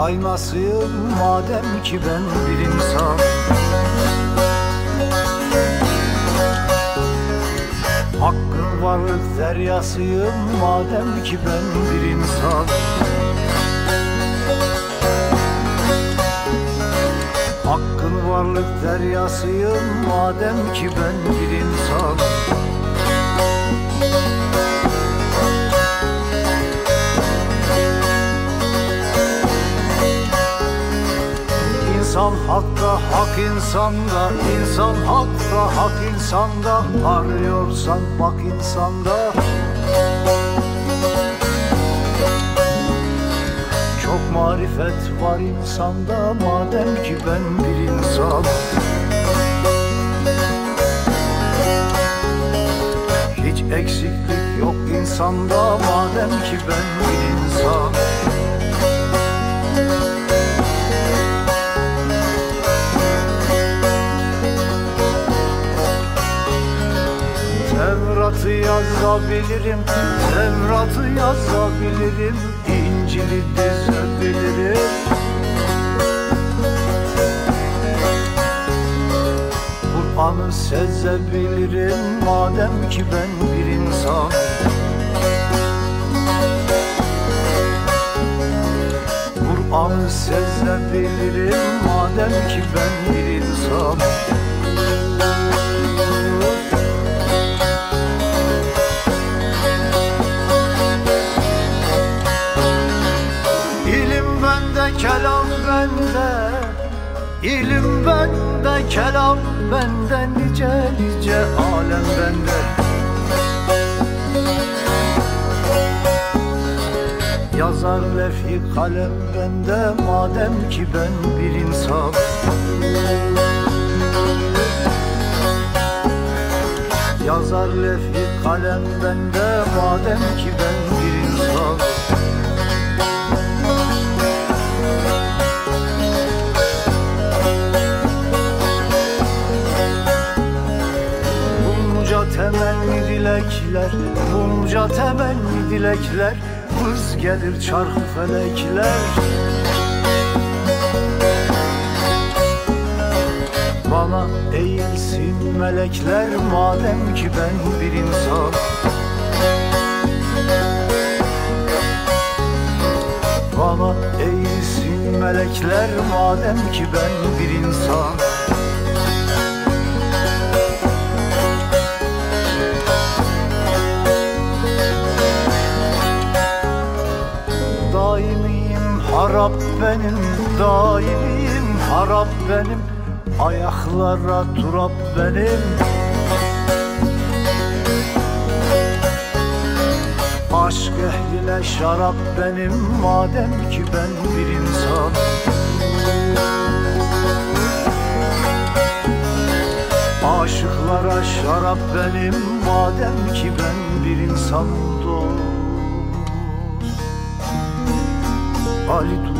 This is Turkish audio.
Aynasıyım madem ki ben bir insan. Hakkın varlık deryasıyım madem ki ben bir insan. Hakkın varlık deryasıyım madem ki ben bir insan İnsan hakta hak insanda insan hakta hak. İnsanda Arıyorsan bak insanda Çok marifet var insanda madem ki ben bir insan. Hiç eksiklik yok insanda madem ki ben bir insan Tevrat'ı yazabilirim, Tevrat'ı yazabilirim, İncil'i dizebilirim. Kur'an'ı sezebilirim, madem ki ben bir insan. Kur'an'ı sezebilirim, madem ki ben bir insan. İlim bende, kelam bende Nice nice alem bende. Yazar lefhi kalem bende Madem ki ben bir insan. Yazar lefhi kalem bende Madem ki ben temenni dilekler, bunca temenni dilekler Hız gelir çarkı felekler. Bana eğilsin melekler madem ki ben bir insan. Bana eğilsin melekler madem ki ben bir insan benim, daimiyim harap benim Ayaklara turap benim. Aşk ehline şarap benim Madem ki ben bir insan. Aşıklara şarap benim Madem ki ben bir insan dost. Ali